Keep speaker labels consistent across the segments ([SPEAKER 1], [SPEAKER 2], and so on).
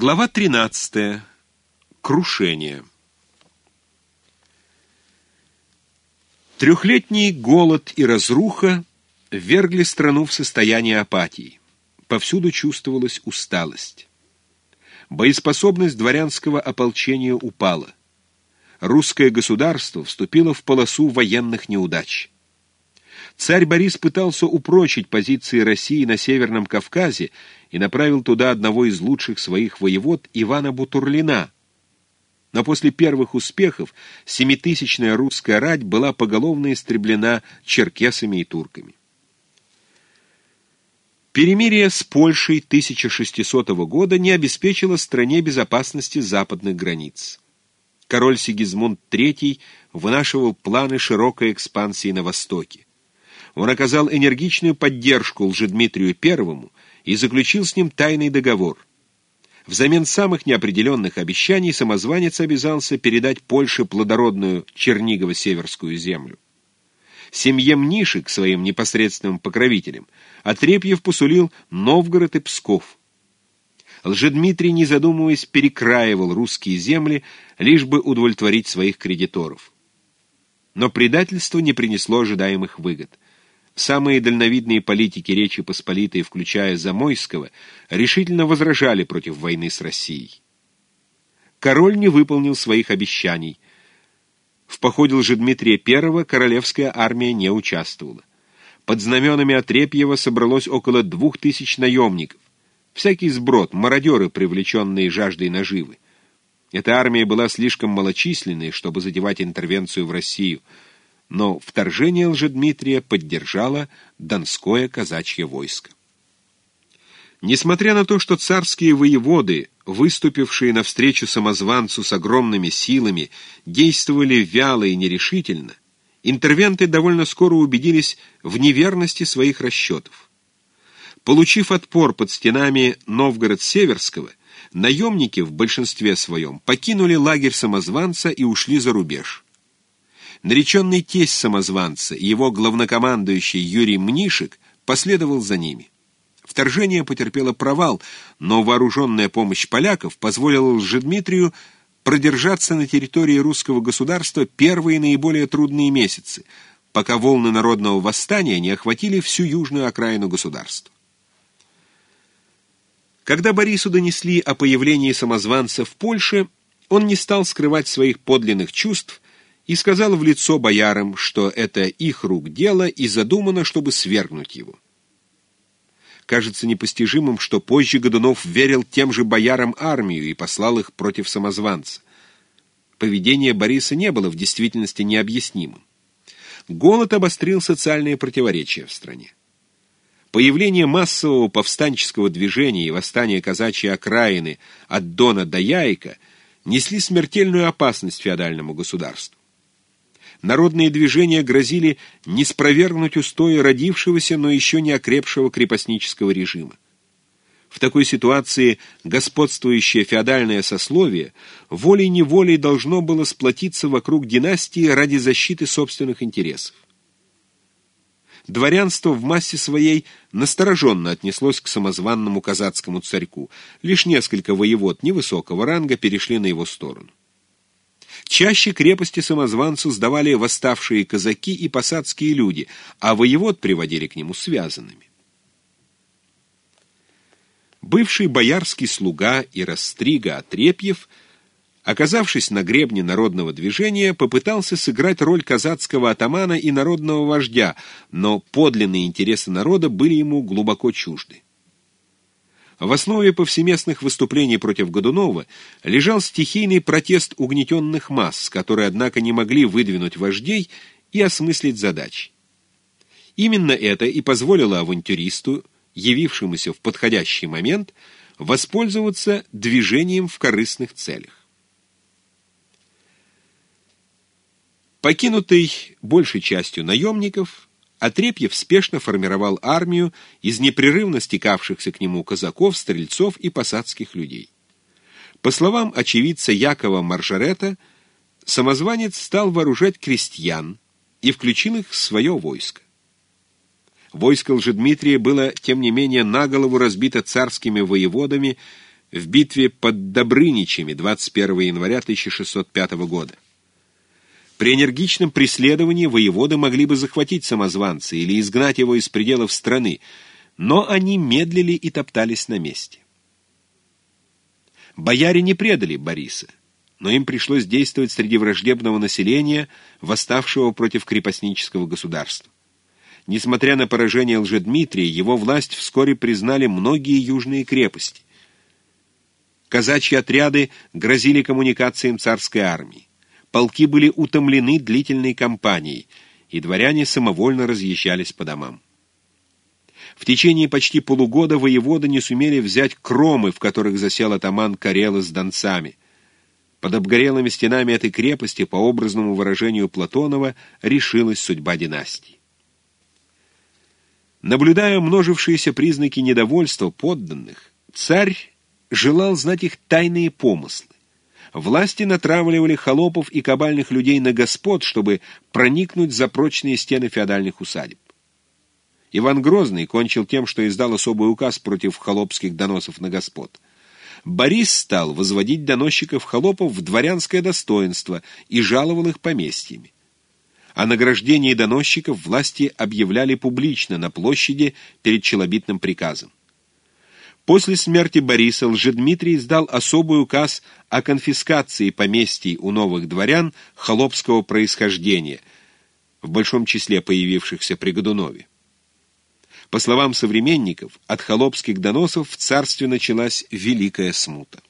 [SPEAKER 1] Глава 13. Крушение. Трехлетний голод и разруха ввергли страну в состояние апатии. Повсюду чувствовалась усталость. Боеспособность дворянского ополчения упала. Русское государство вступило в полосу военных неудач. Царь Борис пытался упрочить позиции России на Северном Кавказе и направил туда одного из лучших своих воевод Ивана Бутурлина. Но после первых успехов семитысячная русская рать была поголовно истреблена черкесами и турками. Перемирие с Польшей 1600 года не обеспечило стране безопасности западных границ. Король Сигизмунд III вынашивал планы широкой экспансии на востоке. Он оказал энергичную поддержку Лжедмитрию I и заключил с ним тайный договор. Взамен самых неопределенных обещаний самозванец обязался передать Польше плодородную Чернигово-Северскую землю. Семье Мнишек, своим непосредственным покровителям, Отрепьев посулил Новгород и Псков. Лжедмитрий, не задумываясь, перекраивал русские земли, лишь бы удовлетворить своих кредиторов. Но предательство не принесло ожидаемых выгод – Самые дальновидные политики Речи Посполитой, включая Замойского, решительно возражали против войны с Россией. Король не выполнил своих обещаний. В походе Лжедмитрия I королевская армия не участвовала. Под знаменами Отрепьева собралось около двух тысяч наемников. Всякий сброд, мародеры, привлеченные жаждой наживы. Эта армия была слишком малочисленной, чтобы задевать интервенцию в Россию — но вторжение Лжедмитрия поддержало Донское казачье войско. Несмотря на то, что царские воеводы, выступившие навстречу самозванцу с огромными силами, действовали вяло и нерешительно, интервенты довольно скоро убедились в неверности своих расчетов. Получив отпор под стенами Новгород-Северского, наемники в большинстве своем покинули лагерь самозванца и ушли за рубеж. Нареченный тесть самозванца и его главнокомандующий Юрий Мнишек последовал за ними. Вторжение потерпело провал, но вооруженная помощь поляков позволила Лжедмитрию продержаться на территории русского государства первые наиболее трудные месяцы, пока волны народного восстания не охватили всю южную окраину государства. Когда Борису донесли о появлении самозванца в Польше, он не стал скрывать своих подлинных чувств и сказал в лицо боярам, что это их рук дело и задумано, чтобы свергнуть его. Кажется непостижимым, что позже Годунов верил тем же боярам армию и послал их против самозванца. Поведение Бориса не было в действительности необъяснимым. Голод обострил социальные противоречия в стране. Появление массового повстанческого движения и восстания казачьей окраины от Дона до Яйка несли смертельную опасность феодальному государству народные движения грозили не спровергнуть устои родившегося, но еще не окрепшего крепостнического режима. В такой ситуации господствующее феодальное сословие волей-неволей должно было сплотиться вокруг династии ради защиты собственных интересов. Дворянство в массе своей настороженно отнеслось к самозванному казацкому царьку. Лишь несколько воевод невысокого ранга перешли на его сторону. Чаще крепости самозванцу сдавали восставшие казаки и посадские люди, а воевод приводили к нему связанными. Бывший боярский слуга и растрига Отрепьев, оказавшись на гребне народного движения, попытался сыграть роль казацкого атамана и народного вождя, но подлинные интересы народа были ему глубоко чужды. В основе повсеместных выступлений против Годунова лежал стихийный протест угнетенных масс, которые, однако, не могли выдвинуть вождей и осмыслить задачи. Именно это и позволило авантюристу, явившемуся в подходящий момент, воспользоваться движением в корыстных целях. Покинутый большей частью наемников, Отрепьев спешно формировал армию из непрерывно стекавшихся к нему казаков, стрельцов и посадских людей. По словам очевидца Якова Маржарета, самозванец стал вооружать крестьян и включил их в свое войско. Войско Лжедмитрия было, тем не менее, на голову разбито царскими воеводами, в битве под Добрыничами 21 января 1605 года. При энергичном преследовании воеводы могли бы захватить самозванца или изгнать его из пределов страны, но они медлили и топтались на месте. Бояре не предали Бориса, но им пришлось действовать среди враждебного населения, восставшего против крепостнического государства. Несмотря на поражение Лжедмитрия, его власть вскоре признали многие южные крепости. Казачьи отряды грозили коммуникациям царской армии. Полки были утомлены длительной кампанией, и дворяне самовольно разъезжались по домам. В течение почти полугода воеводы не сумели взять кромы, в которых засел атаман Карелы с донцами. Под обгорелыми стенами этой крепости, по образному выражению Платонова, решилась судьба династии. Наблюдая множившиеся признаки недовольства подданных, царь желал знать их тайные помыслы. Власти натравливали холопов и кабальных людей на господ, чтобы проникнуть за прочные стены феодальных усадеб. Иван Грозный кончил тем, что издал особый указ против холопских доносов на господ. Борис стал возводить доносчиков-холопов в дворянское достоинство и жаловал их поместьями. О награждении доносчиков власти объявляли публично на площади перед челобитным приказом. После смерти Бориса Лжедмитрий издал особый указ о конфискации поместий у новых дворян холопского происхождения, в большом числе появившихся при Годунове. По словам современников, от холопских доносов в царстве началась великая смута.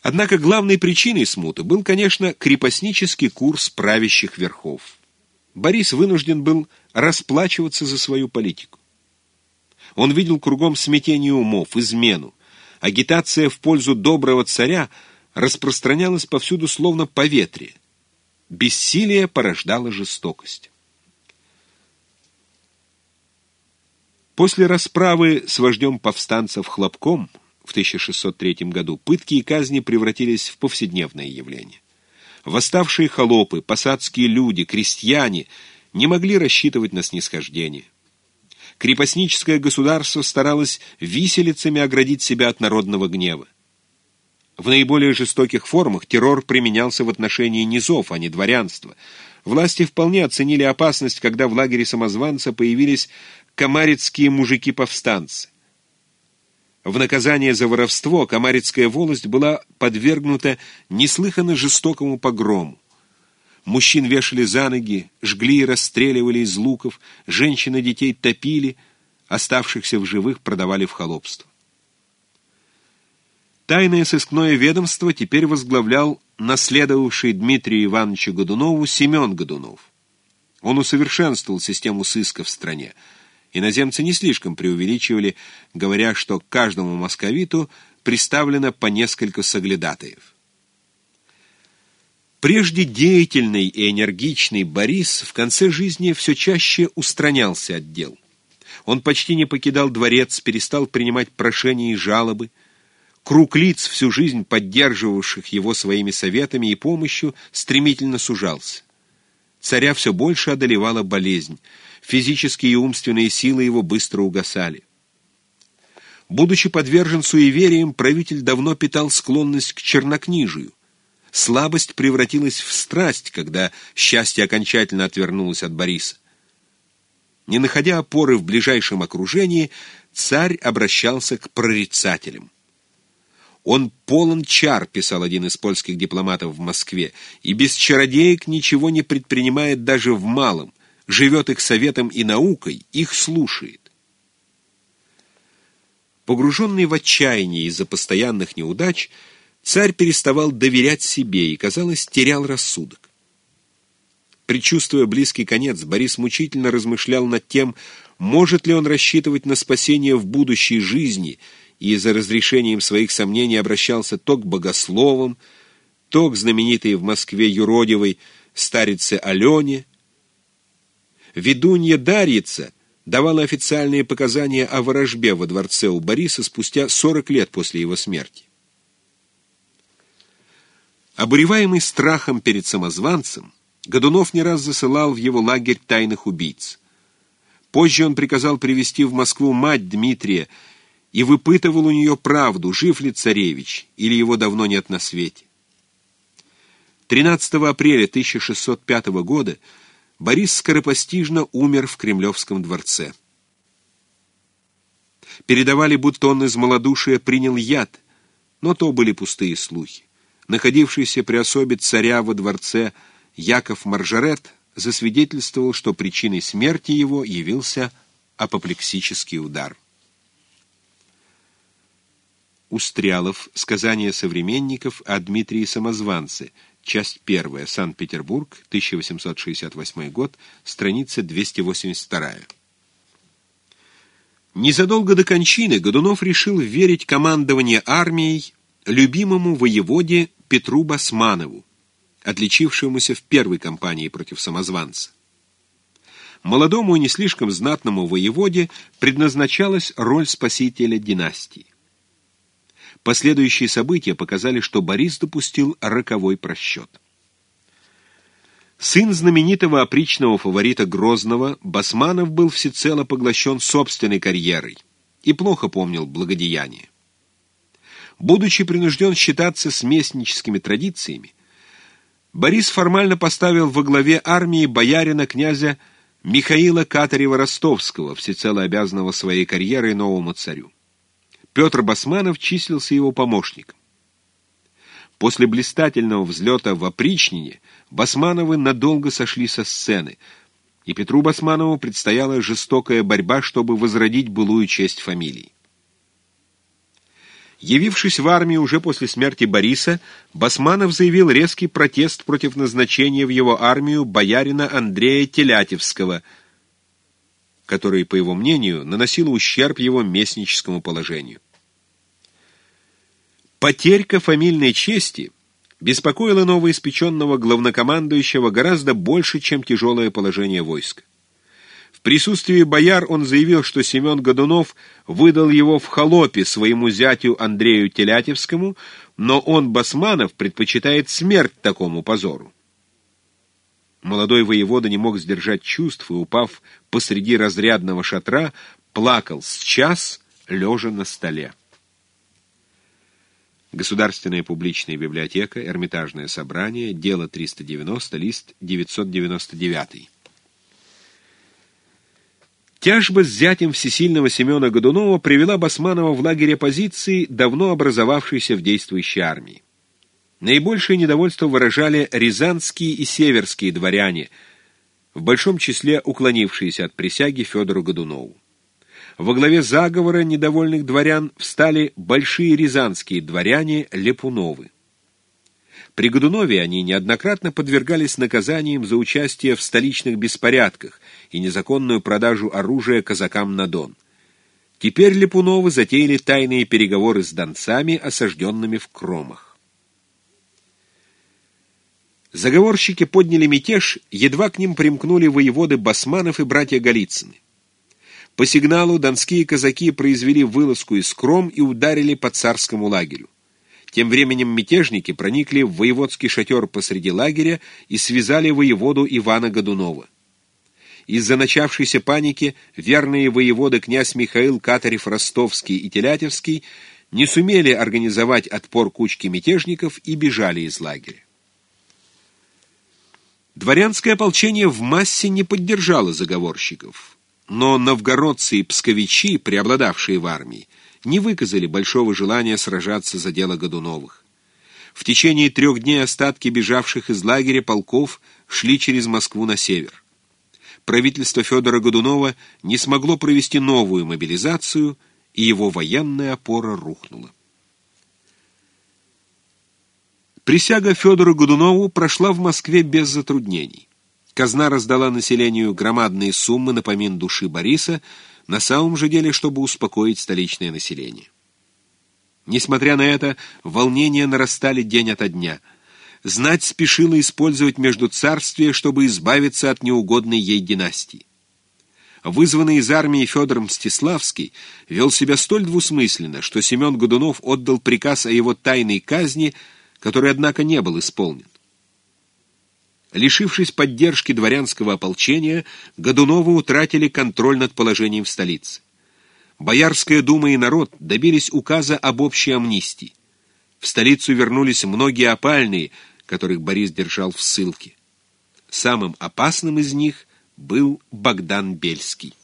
[SPEAKER 1] Однако главной причиной смуты был, конечно, крепостнический курс правящих верхов. Борис вынужден был расплачиваться за свою политику. Он видел кругом смятение умов, измену. Агитация в пользу доброго царя распространялась повсюду словно поветрие. Бессилие порождало жестокость. После расправы с вождем повстанцев Хлопком в 1603 году пытки и казни превратились в повседневное явление. Восставшие холопы, посадские люди, крестьяне не могли рассчитывать на снисхождение крепостническое государство старалось виселицами оградить себя от народного гнева. В наиболее жестоких формах террор применялся в отношении низов, а не дворянства. Власти вполне оценили опасность, когда в лагере самозванца появились комарицкие мужики-повстанцы. В наказание за воровство комарицкая волость была подвергнута неслыханно жестокому погрому. Мужчин вешали за ноги, жгли и расстреливали из луков, женщины детей топили, оставшихся в живых продавали в холопство. Тайное сыскное ведомство теперь возглавлял наследовавший Дмитрию Ивановичу Годунову Семен Годунов. Он усовершенствовал систему сыска в стране. Иноземцы не слишком преувеличивали, говоря, что каждому московиту приставлено по несколько соглядатаев. Прежде деятельный и энергичный Борис в конце жизни все чаще устранялся от дел. Он почти не покидал дворец, перестал принимать прошения и жалобы. Круг лиц, всю жизнь поддерживавших его своими советами и помощью, стремительно сужался. Царя все больше одолевала болезнь. Физические и умственные силы его быстро угасали. Будучи подвержен суевериям, правитель давно питал склонность к чернокнижию. Слабость превратилась в страсть, когда счастье окончательно отвернулось от Бориса. Не находя опоры в ближайшем окружении, царь обращался к прорицателям. «Он полон чар», — писал один из польских дипломатов в Москве, «и без чародеек ничего не предпринимает даже в малом, живет их советом и наукой, их слушает». Погруженный в отчаяние из-за постоянных неудач, Царь переставал доверять себе и, казалось, терял рассудок. Причувствуя близкий конец, Борис мучительно размышлял над тем, может ли он рассчитывать на спасение в будущей жизни, и за разрешением своих сомнений обращался то к богословам, то к знаменитой в Москве юродивой старице Алене. Ведунья Дарьица давала официальные показания о ворожбе во дворце у Бориса спустя 40 лет после его смерти. Обуреваемый страхом перед самозванцем, Годунов не раз засылал в его лагерь тайных убийц. Позже он приказал привести в Москву мать Дмитрия и выпытывал у нее правду, жив ли царевич, или его давно нет на свете. 13 апреля 1605 года Борис скоропостижно умер в Кремлевском дворце. Передавали, будто он из малодушия принял яд, но то были пустые слухи. Находившийся при особе царя во дворце Яков Маржарет засвидетельствовал, что причиной смерти его явился апоплексический удар. Устрялов. Сказания современников о Дмитрии Самозванце. Часть первая. Санкт-Петербург, 1868 год, страница 282. Незадолго до кончины Годунов решил верить командование армией любимому воеводе Петру Басманову, отличившемуся в первой кампании против самозванца. Молодому и не слишком знатному воеводе предназначалась роль спасителя династии. Последующие события показали, что Борис допустил роковой просчет. Сын знаменитого опричного фаворита Грозного, Басманов был всецело поглощен собственной карьерой и плохо помнил благодеяние. Будучи принужден считаться с местническими традициями, Борис формально поставил во главе армии боярина князя Михаила Катарева-Ростовского, всецело обязанного своей карьерой новому царю. Петр Басманов числился его помощником. После блистательного взлета в опричнине Басмановы надолго сошли со сцены, и Петру Басманову предстояла жестокая борьба, чтобы возродить былую честь фамилии. Явившись в армию уже после смерти Бориса, Басманов заявил резкий протест против назначения в его армию боярина Андрея Телятевского, который, по его мнению, наносил ущерб его местническому положению. Потерька фамильной чести беспокоила новоиспеченного главнокомандующего гораздо больше, чем тяжелое положение войска. В присутствии бояр он заявил, что Семен Годунов выдал его в холопе своему зятю Андрею Телятевскому, но он, Басманов, предпочитает смерть такому позору. Молодой воевода не мог сдержать чувств и, упав посреди разрядного шатра, плакал с час, лежа на столе. Государственная публичная библиотека, Эрмитажное собрание, дело 390, лист 999. Тяжба с зятем всесильного Семена Годунова привела Басманова в лагере оппозиции, давно образовавшейся в действующей армии. Наибольшее недовольство выражали рязанские и северские дворяне, в большом числе уклонившиеся от присяги Федору Годунову. Во главе заговора недовольных дворян встали большие рязанские дворяне Лепуновы. При Годунове они неоднократно подвергались наказаниям за участие в столичных беспорядках и незаконную продажу оружия казакам на Дон. Теперь Лепуновы затеяли тайные переговоры с донцами, осажденными в Кромах. Заговорщики подняли мятеж, едва к ним примкнули воеводы Басманов и братья Голицыны. По сигналу донские казаки произвели вылазку из Кром и ударили по царскому лагерю. Тем временем мятежники проникли в воеводский шатер посреди лагеря и связали воеводу Ивана Годунова. Из-за начавшейся паники верные воеводы князь Михаил Катарев-Ростовский и Телятевский не сумели организовать отпор кучки мятежников и бежали из лагеря. Дворянское ополчение в массе не поддержало заговорщиков но новгородцы и псковичи, преобладавшие в армии, не выказали большого желания сражаться за дело Годуновых. В течение трех дней остатки бежавших из лагеря полков шли через Москву на север. Правительство Федора Годунова не смогло провести новую мобилизацию, и его военная опора рухнула. Присяга Федору Годунову прошла в Москве без затруднений. Казна раздала населению громадные суммы на помин души Бориса, на самом же деле, чтобы успокоить столичное население. Несмотря на это, волнения нарастали день ото дня. Знать спешила использовать междуцарствие, чтобы избавиться от неугодной ей династии. Вызванный из армии Федор Мстиславский вел себя столь двусмысленно, что Семен Годунов отдал приказ о его тайной казни, который, однако, не был исполнен. Лишившись поддержки дворянского ополчения, Годуновы утратили контроль над положением в столице. Боярская дума и народ добились указа об общей амнистии. В столицу вернулись многие опальные, которых Борис держал в ссылке. Самым опасным из них был Богдан Бельский.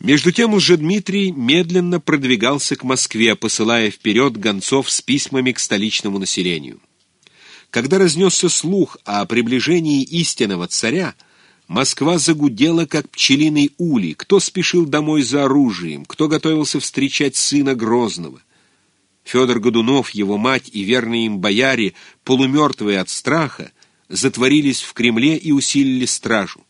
[SPEAKER 1] Между тем уже Дмитрий медленно продвигался к Москве, посылая вперед гонцов с письмами к столичному населению. Когда разнесся слух о приближении истинного царя, Москва загудела, как пчелиный улей, кто спешил домой за оружием, кто готовился встречать сына Грозного. Федор Годунов, его мать и верные им бояре, полумертвые от страха, затворились в Кремле и усилили стражу.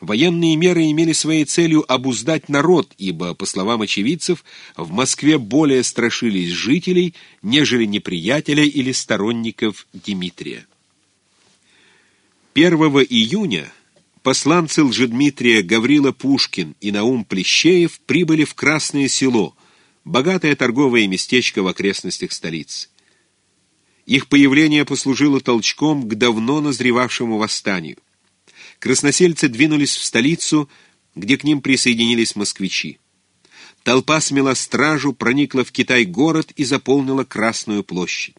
[SPEAKER 1] Военные меры имели своей целью обуздать народ, ибо, по словам очевидцев, в Москве более страшились жителей, нежели неприятеля или сторонников Дмитрия. 1 июня посланцы Лжедмитрия Гаврила Пушкин и Наум Плещеев прибыли в Красное Село, богатое торговое местечко в окрестностях столицы. Их появление послужило толчком к давно назревавшему восстанию красносельцы двинулись в столицу, где к ним присоединились москвичи. Толпа смела стражу, проникла в Китай-город и заполнила Красную площадь.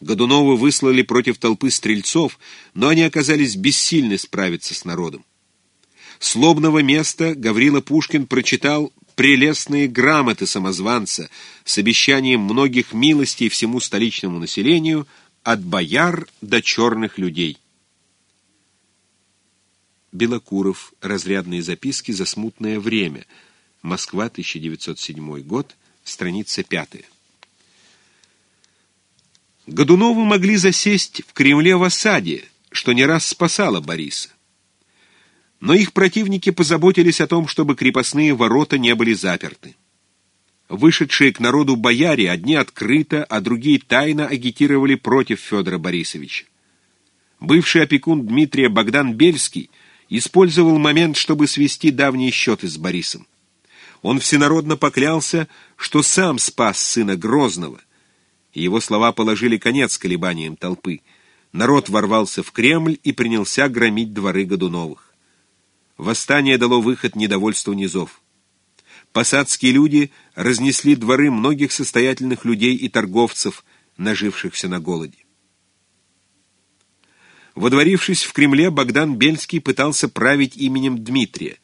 [SPEAKER 1] Годунова выслали против толпы стрельцов, но они оказались бессильны справиться с народом. С лобного места Гаврила Пушкин прочитал прелестные грамоты самозванца с обещанием многих милостей всему столичному населению от бояр до черных людей. Белокуров. Разрядные записки за смутное время. Москва, 1907 год. Страница 5. Годуновы могли засесть в Кремле в осаде, что не раз спасало Бориса. Но их противники позаботились о том, чтобы крепостные ворота не были заперты. Вышедшие к народу бояре одни открыто, а другие тайно агитировали против Федора Борисовича. Бывший опекун Дмитрия Богдан Бельский использовал момент, чтобы свести давние счеты с Борисом. Он всенародно поклялся, что сам спас сына Грозного. Его слова положили конец колебаниям толпы. Народ ворвался в Кремль и принялся громить дворы Годуновых. Восстание дало выход недовольству низов. Посадские люди разнесли дворы многих состоятельных людей и торговцев, нажившихся на голоде. Водворившись в Кремле, Богдан Бельский пытался править именем Дмитрия,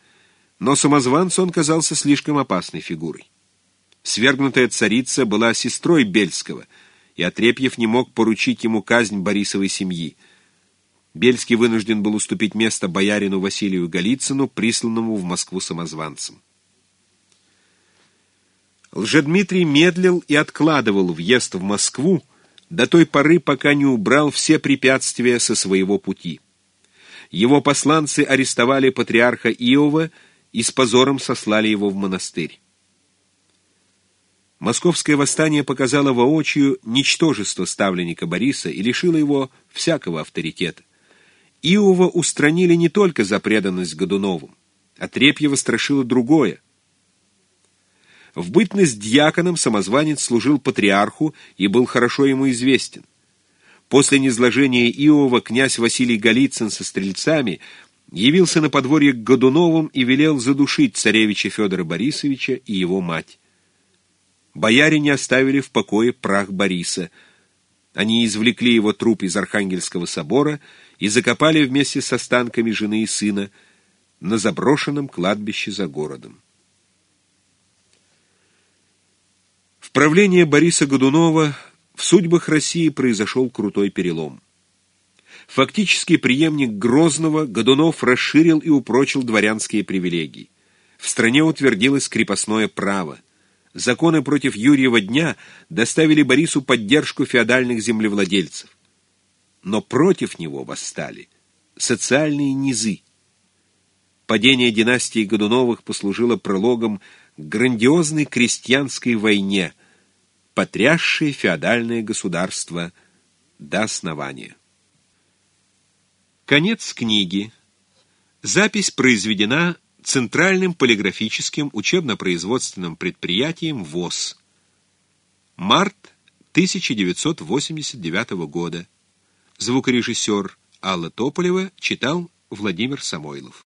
[SPEAKER 1] но самозванцу он казался слишком опасной фигурой. Свергнутая царица была сестрой Бельского, и Отрепьев не мог поручить ему казнь Борисовой семьи. Бельский вынужден был уступить место боярину Василию Голицыну, присланному в Москву самозванцем. Лжедмитрий медлил и откладывал въезд в Москву, до той поры, пока не убрал все препятствия со своего пути. Его посланцы арестовали патриарха Иова и с позором сослали его в монастырь. Московское восстание показало воочию ничтожество ставленника Бориса и лишило его всякого авторитета. Иова устранили не только за преданность Годуновым, а Трепьева страшило другое. В бытность дьяконом самозванец служил патриарху и был хорошо ему известен. После низложения Иова князь Василий Голицын со стрельцами явился на подворье к Годуновым и велел задушить царевича Федора Борисовича и его мать. Бояре не оставили в покое прах Бориса. Они извлекли его труп из Архангельского собора и закопали вместе с останками жены и сына на заброшенном кладбище за городом. Правление Бориса Годунова в судьбах России произошел крутой перелом. Фактически преемник Грозного Годунов расширил и упрочил дворянские привилегии. В стране утвердилось крепостное право. Законы против Юрьева дня доставили Борису поддержку феодальных землевладельцев. Но против него восстали социальные низы. Падение династии Годуновых послужило прологом грандиозной крестьянской войне – потрясшее феодальное государство до основания. Конец книги. Запись произведена Центральным полиграфическим учебно-производственным предприятием ВОЗ. Март 1989 года. Звукорежиссер Алла Тополева читал Владимир Самойлов.